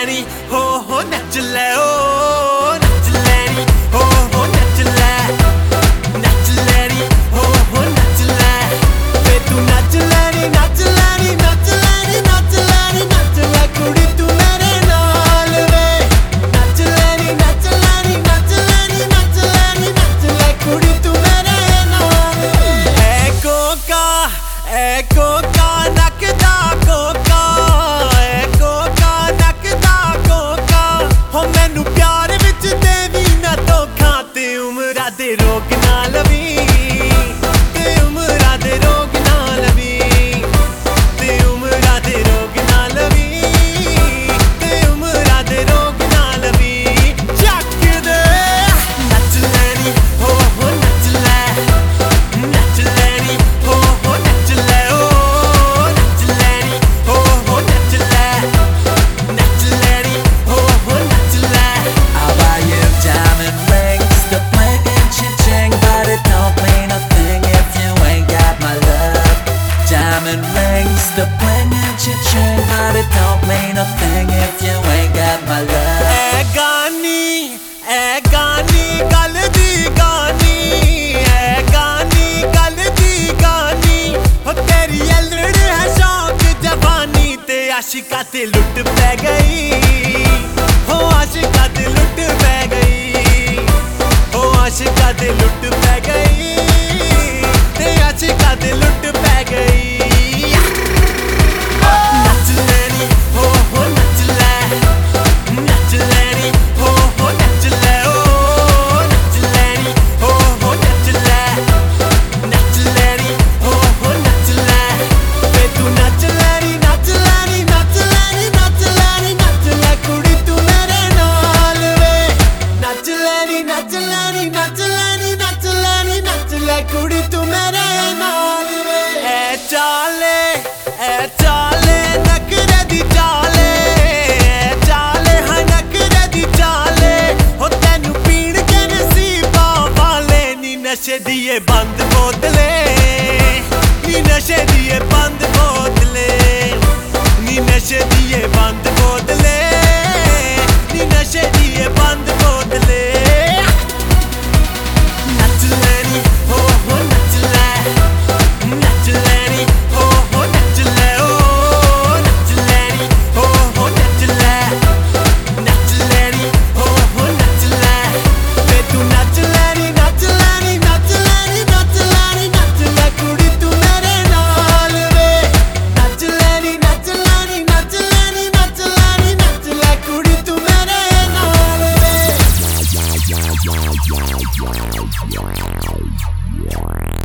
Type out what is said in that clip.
ਲੈਣੀ ਹੋ ਹੋ ਨੱਚ ਲੈ ਓ ਨੱਚ ਲੈਣੀ ਹੋ ਹੋ ਨੱਚ ਲੈ ਨੱਚ ਲੈਣੀ ਹੋ ਹੋ ਨੱਚ ਲੈ ਵੇ ਤੂੰ ਨੱਚ ਲੈਣੀ ਨੱਚ ਲੈਣੀ ਨੱਚ ਲੈਣੀ ਨੱਚ ਲੈਣੀ ਨੱਚ ਲੈ ਕੁੜੀ ਤੂੰ ਮੇਰੇ ਨਾਲ ਵੇ ਨੱਚ ਲੈਣੀ ਨੱਚ ਲੈਣੀ ਨੱਚ ਲੈਣੀ ਨੱਚ ਲੈਣੀ ਨੱਚ ਲੈ ਕੁੜੀ ਤੂੰ ਮੇਰੇ ਨਾਲ ਐ ਕੋਕਾ ਐ ਕੋਕਾ നോക്കി നാലവീ When you chill, but it don't mean a thing if you ain't got my love. ਐ ਗਾਨੀ ਐ ਗਾਨੀ ਗੱਲ ਦੀ ਗਾਨੀ ਐ ਗਾਨੀ ਗੱਲ ਦੀ ਗਾਨੀ ਹੋ ਤੇਰੀ ਅਲੜ ਹੈ ਸ਼ੌਕ ਜਵਾਨੀ ਤੇ ਆਸ਼ਿਕਾ ਤੇ ਲੁੱਟ ਪੈ ਗਈ ਹੋ ਆਸ਼ਿਕਾ ਤੇ ਲੁੱਟ ਪੈ ਗਈ ਹੋ ਆਸ਼ਿਕਾ ਤੇ ਲੁੱਟ The bandı Yeah.